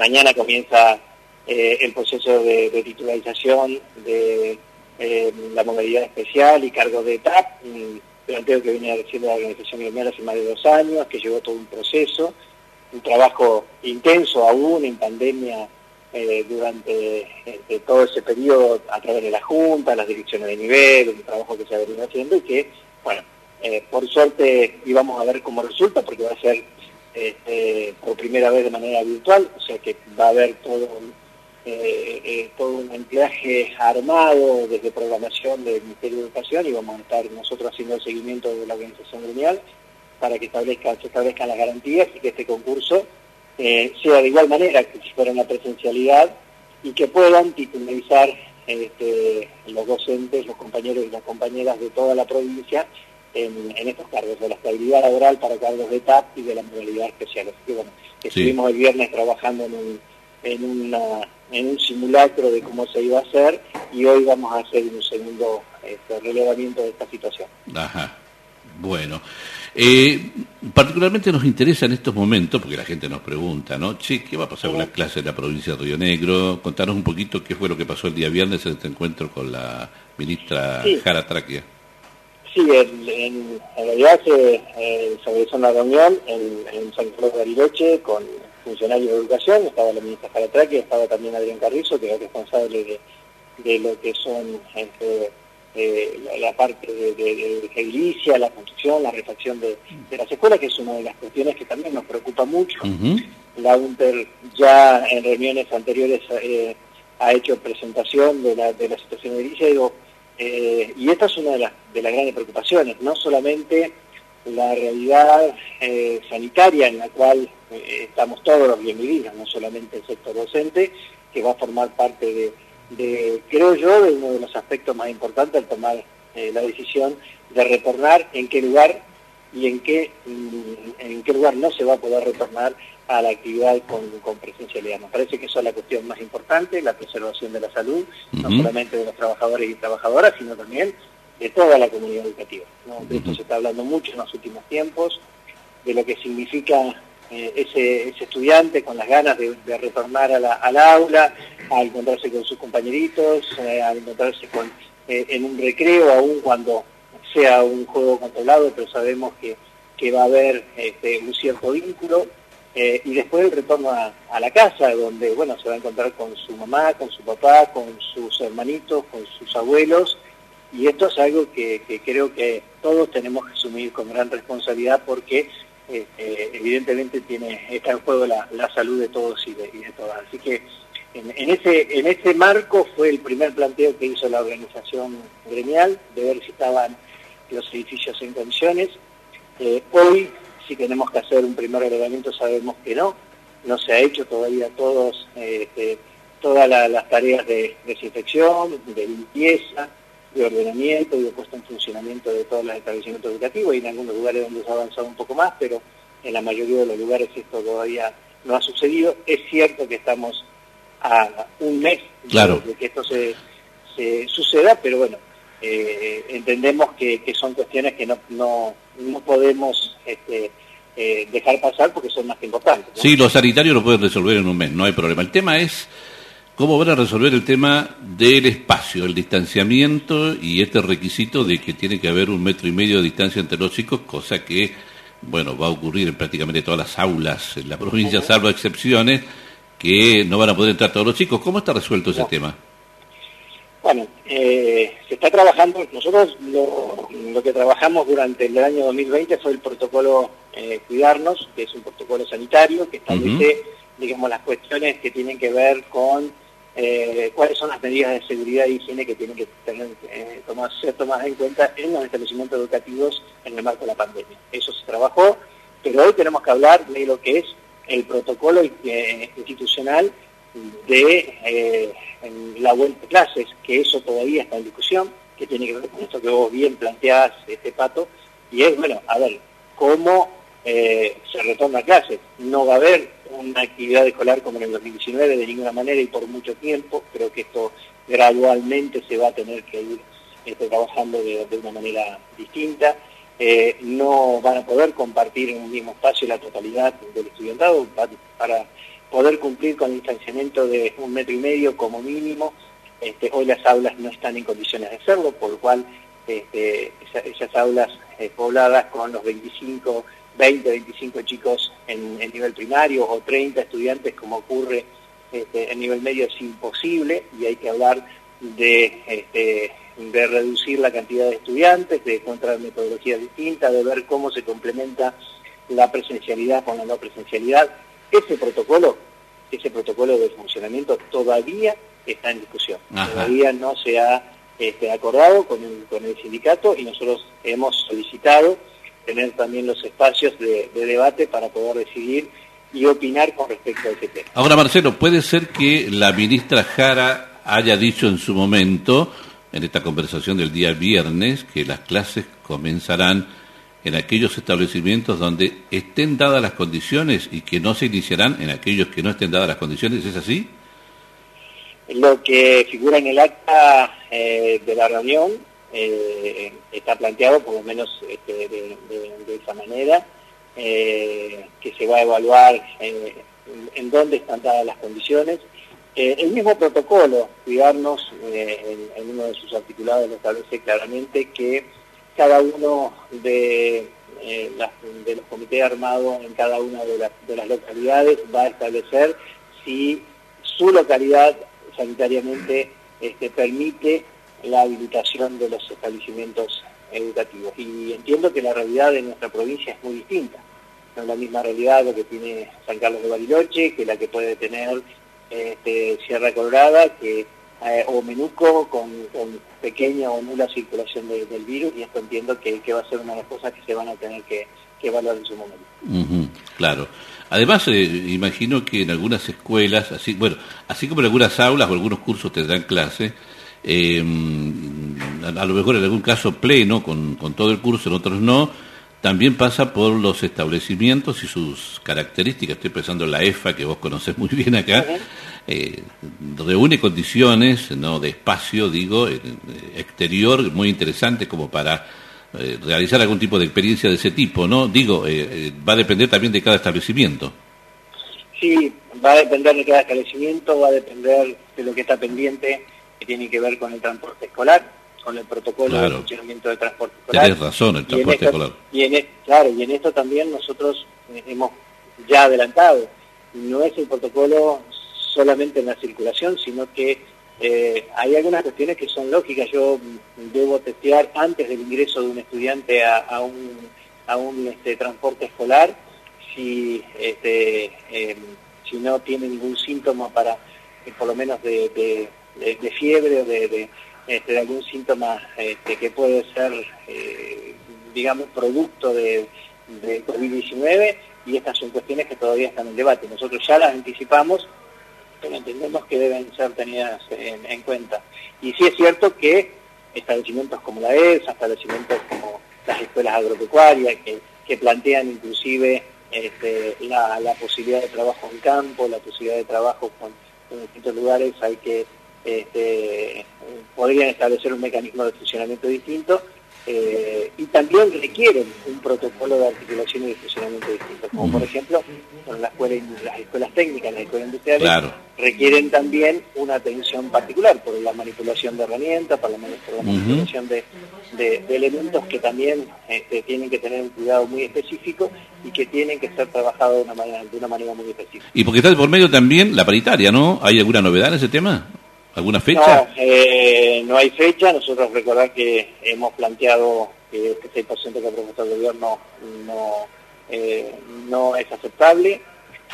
mañana comienza eh, el proceso de, titularización de eh, la modalidad especial y cargo de ETAP, un planteo que viene haciendo la organización gremial hace más de dos años, que llevó todo un proceso, un trabajo intenso aún en pandemia eh, durante todo ese periodo a través de la Junta, las direcciones de nivel, un trabajo que se ha venido haciendo y que, bueno, por suerte íbamos a ver cómo resulta porque va a ser este, por primera vez de manera virtual, o sea que va a haber todo, eh, eh, un empleaje armado desde programación del Ministerio de Educación y vamos a estar nosotros haciendo el seguimiento de la organización gremial para que establezca, se establezcan las garantías y que este concurso eh, sea de igual manera que si fuera una presencialidad y que puedan titularizar este, los docentes, los compañeros y las compañeras de toda la provincia en, estos cargos, de la estabilidad laboral para cargos de TAP y de la modalidad especial. Así que bueno, estuvimos el viernes trabajando en un, en, una, en un simulacro de cómo se iba a hacer y hoy vamos a hacer un segundo este, relevamiento de esta situación. Ajá, bueno. Eh, particularmente nos interesa en estos momentos, porque la gente nos pregunta, ¿no? Che, ¿qué va a pasar con las clases de la provincia de Río Negro? Contanos un poquito qué fue lo que pasó el día viernes en este encuentro con la ministra Jara Traquia. Sí, en, realidad se, eh, realizó una reunión en, San Carlos de Bariloche con funcionarios de educación, estaba la ministra Jaratraqui, estaba también Adrián Carrizo, que es responsable de, lo que son este, eh, la, parte de, de, la construcción, la refacción de, las escuelas, que es una de las cuestiones que también nos preocupa mucho. La UNTER ya en reuniones anteriores eh, ha hecho presentación de la, de la situación de edilicia, digo, eh, y esta es una de las, grandes preocupaciones, no solamente la realidad eh, sanitaria en la cual eh, estamos todos los bienvenidos, no solamente el sector docente, que va a formar parte de, creo yo, de uno de los aspectos más importantes al tomar la decisión de retornar, en qué lugar y en qué, mm, en qué lugar no se va a poder retornar a la actividad con, con presencialidad. Nos parece que eso es la cuestión más importante, la preservación de la salud, no solamente de los trabajadores y trabajadoras, sino también de toda la comunidad educativa. De esto se está hablando mucho en los últimos tiempos, de lo que significa eh, ese, estudiante con las ganas de, retornar a la, al aula, a encontrarse con sus compañeritos, eh, a encontrarse con, eh, en un recreo, aún cuando sea un juego controlado, pero sabemos que, que va a haber este, un cierto vínculo eh, y después el retorno a, la casa, donde bueno se va a encontrar con su mamá, con su papá, con sus hermanitos, con sus abuelos, y esto es algo que, creo que todos tenemos que asumir con gran responsabilidad porque eh, evidentemente tiene, está en juego la, salud de todos y de, todas. Así que en, ese, en ese marco fue el primer planteo que hizo la organización gremial, de ver si estaban los edificios en condiciones. hoy si tenemos que hacer un primer agregamiento sabemos que no, no se ha hecho todavía todos, este, todas las tareas de desinfección, de limpieza, de ordenamiento y de puesta en funcionamiento de todos los establecimientos educativos, y en algunos lugares donde se ha avanzado un poco más, pero en la mayoría de los lugares esto todavía no ha sucedido. Es cierto que estamos a un mes de que esto se, suceda, pero bueno, eh, entendemos que, son cuestiones que no, no, no podemos este, eh, dejar pasar porque son más importantes. Sí, los sanitarios lo pueden resolver en un mes, no hay problema. El tema es cómo van a resolver el tema del espacio, el distanciamiento y este requisito de que tiene que haber un metro y medio de distancia entre los chicos, cosa que, bueno, va a ocurrir en prácticamente todas las aulas en la provincia, salvo excepciones, que no van a poder entrar todos los chicos. ¿Cómo está resuelto ese tema? Bueno, eh, se está trabajando, nosotros lo, que trabajamos durante el año 2020 fue el protocolo eh, Cuidarnos, que es un protocolo sanitario que establece, digamos, las cuestiones que tienen que ver con eh, cuáles son las medidas de seguridad y higiene que tienen que tener, tomar, ser tomadas en cuenta en los establecimientos educativos en el marco de la pandemia. Eso se trabajó, pero hoy tenemos que hablar de lo que es el protocolo institucional de en la vuelta de clases, que eso todavía está en discusión, que tiene que ver con esto que vos bien planteás, este pato, y es, bueno, a ver, cómo eh, se retorna a clases. No va a haber una actividad escolar como en el 2019 de ninguna manera y por mucho tiempo, creo que esto gradualmente se va a tener que ir este, trabajando de, una manera distinta. Eh, no van a poder compartir en un mismo espacio la totalidad del estudiantado para poder cumplir con el distanciamiento de un metro y medio como mínimo. Este, hoy las aulas no están en condiciones de hacerlo, por lo cual este, esas aulas eh, pobladas con los 25, 20, 25 chicos en, nivel primario o 30 estudiantes como ocurre este, en nivel medio es imposible y hay que hablar este, de reducir la cantidad de estudiantes, de encontrar metodologías distintas, de ver cómo se complementa la presencialidad con la no presencialidad. Ese protocolo, ese protocolo de funcionamiento todavía está en discusión. Todavía no se ha este, acordado con el, con el sindicato y nosotros hemos solicitado tener también los espacios de, debate para poder decidir y opinar con respecto a ese tema. Ahora, Marcelo, puede ser que la ministra Jara haya dicho en su momento, en esta conversación del día viernes, que las clases comenzarán en aquellos establecimientos donde estén dadas las condiciones y que no se iniciarán en aquellos que no estén dadas las condiciones. ¿Es así? Lo que figura en el acta eh, de la reunión eh, está planteado, por lo menos este, de, esa manera, eh, que se va a evaluar en dónde están dadas las condiciones. el mismo protocolo, cuidarnos, en, uno de sus articulados lo establece claramente que cada uno de, de los comités armados en cada una de, de las localidades va a establecer si su localidad sanitariamente este, permite la habilitación de los establecimientos educativos. Y entiendo que la realidad de nuestra provincia es muy distinta. No es la misma realidad lo que tiene San Carlos de Bariloche, que la que puede tener este, Sierra Colorada, que eh, o Menuco con, pequeña o nula circulación del virus y esto entiendo que, va a ser una de las cosas que se van a tener que, evaluar en su momento. claro. Además, eh, imagino que en algunas escuelas, así bueno, así como en algunas aulas o algunos cursos tendrán clase, eh, a, lo mejor en algún caso pleno, con, con todo el curso, en otros no, también pasa por los establecimientos y sus características. Estoy pensando en la EFA, que vos conocés muy bien acá. Eh, reúne condiciones ¿no? de espacio, digo, exterior muy interesantes como para eh, realizar algún tipo de experiencia de ese tipo, ¿no? Digo, eh, eh, va a depender también de cada establecimiento. Sí, va a depender de cada establecimiento, va a depender de lo que está pendiente, que tiene que ver con el transporte escolar, con el protocolo de funcionamiento del transporte escolar. Tienes razón, el transporte escolar. Y en, claro, y en esto también nosotros hemos ya adelantado. No es el protocolo solamente en la circulación, sino que eh, hay algunas cuestiones que son lógicas. Yo debo testear antes del ingreso de un estudiante a, un, a un este, transporte escolar si, este, em, si no tiene ningún síntoma para, eh, por lo menos de, fiebre o de, este, de, algún síntoma este, que puede ser, eh, digamos, producto de, de COVID-19 y estas son cuestiones que todavía están en debate. Nosotros ya las anticipamos pero entendemos que deben ser tenidas en, cuenta. Y sí es cierto que establecimientos como la ESA, establecimientos como las escuelas agropecuarias, que, plantean inclusive este, la, posibilidad de trabajo en campo, la posibilidad de trabajo con, en distintos lugares, hay que este, podrían establecer un mecanismo de funcionamiento distinto eh, y también requieren un protocolo de articulación y de funcionamiento distinto, como por ejemplo las escuelas técnicas, las escuelas industriales, requieren también una atención particular por la manipulación de herramientas, por la, manipulación de, elementos que también este, tienen que tener un cuidado muy específico y que tienen que ser trabajados de una manera, de una manera muy específica. Y porque está por medio también la paritaria, ¿no? ¿Hay alguna novedad en ese tema? ¿Alguna fecha? No, eh, no hay fecha. Nosotros recordar que hemos planteado que este 6% que ha propuesto el gobierno no, eh, no es aceptable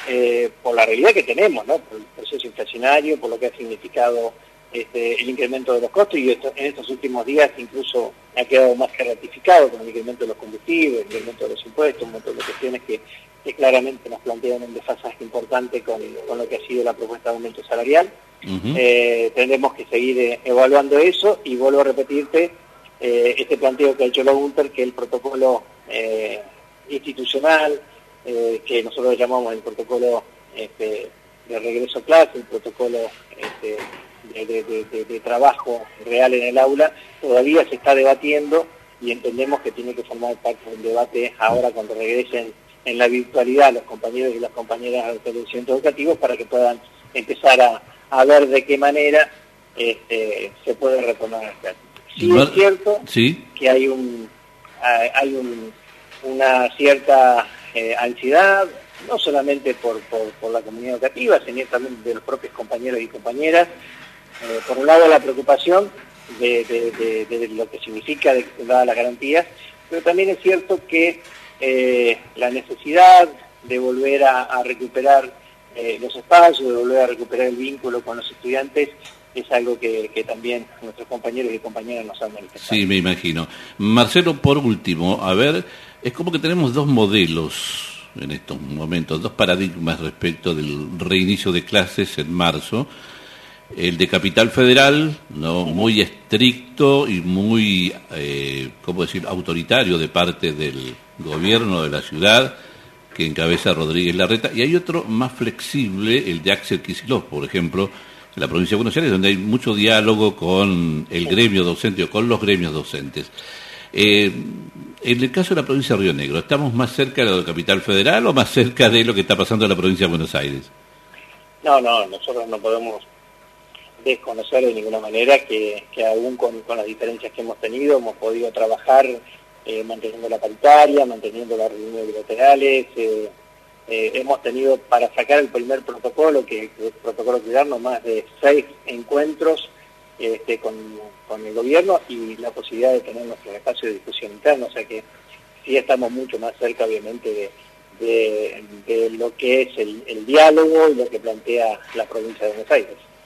eh, por la realidad que tenemos, ¿no? por el proceso inflacionario, por lo que ha significado este, el incremento de los costos y en estos últimos días incluso ha quedado más que ratificado con el incremento de los combustibles, el incremento de los impuestos, un montón de cuestiones que, claramente nos plantean un desfasaje importante con, con lo que ha sido la propuesta de aumento salarial. Eh, tendremos que seguir eh, evaluando eso y vuelvo a repetirte eh, este planteo que ha hecho la UNTER, que el protocolo institucional, que nosotros llamamos el protocolo este, de regreso a clase, el protocolo este, de, trabajo real en el aula, todavía se está debatiendo y entendemos que tiene que formar parte del debate ahora cuando regresen en la virtualidad los compañeros y las compañeras de los centros educativos para que puedan empezar a, ver de qué manera este, se puede retomar las clases. Sí es cierto que hay un hay un, una cierta eh, ansiedad, no solamente por, por, la comunidad educativa, sino también de los propios compañeros y compañeras. Eh, por un lado la preocupación de, lo que significa de dadas las garantías, pero también es cierto que eh, la necesidad de volver a, recuperar eh, los espacios, de volver a recuperar el vínculo con los estudiantes, es algo que, también nuestros compañeros y compañeras nos han manifestado. Sí, me imagino. Marcelo, por último, a ver, es como que tenemos dos modelos en estos momentos, dos paradigmas respecto del reinicio de clases en marzo el de Capital Federal, ¿no? muy estricto y muy, eh, ¿cómo decir?, autoritario de parte del gobierno de la ciudad, que encabeza Rodríguez Larreta, y hay otro más flexible, el de Axel Kicillof, por ejemplo, en la provincia de Buenos Aires, donde hay mucho diálogo con el gremio docente o con los gremios docentes. Eh, en el caso de la provincia de Río Negro, ¿estamos más cerca de la Capital Federal o más cerca de lo que está pasando en la provincia de Buenos Aires? No, no, nosotros no podemos desconocer de ninguna manera que, aún con, las diferencias que hemos tenido hemos podido trabajar eh, manteniendo la paritaria, manteniendo las reuniones bilaterales, eh, eh, hemos tenido para sacar el primer protocolo, que el protocolo cuidarnos, más de seis encuentros este, con, el gobierno y la posibilidad de tener nuestro espacio de discusión interna, o sea que sí estamos mucho más cerca obviamente de, lo que es el diálogo y lo que plantea la provincia de Buenos Aires.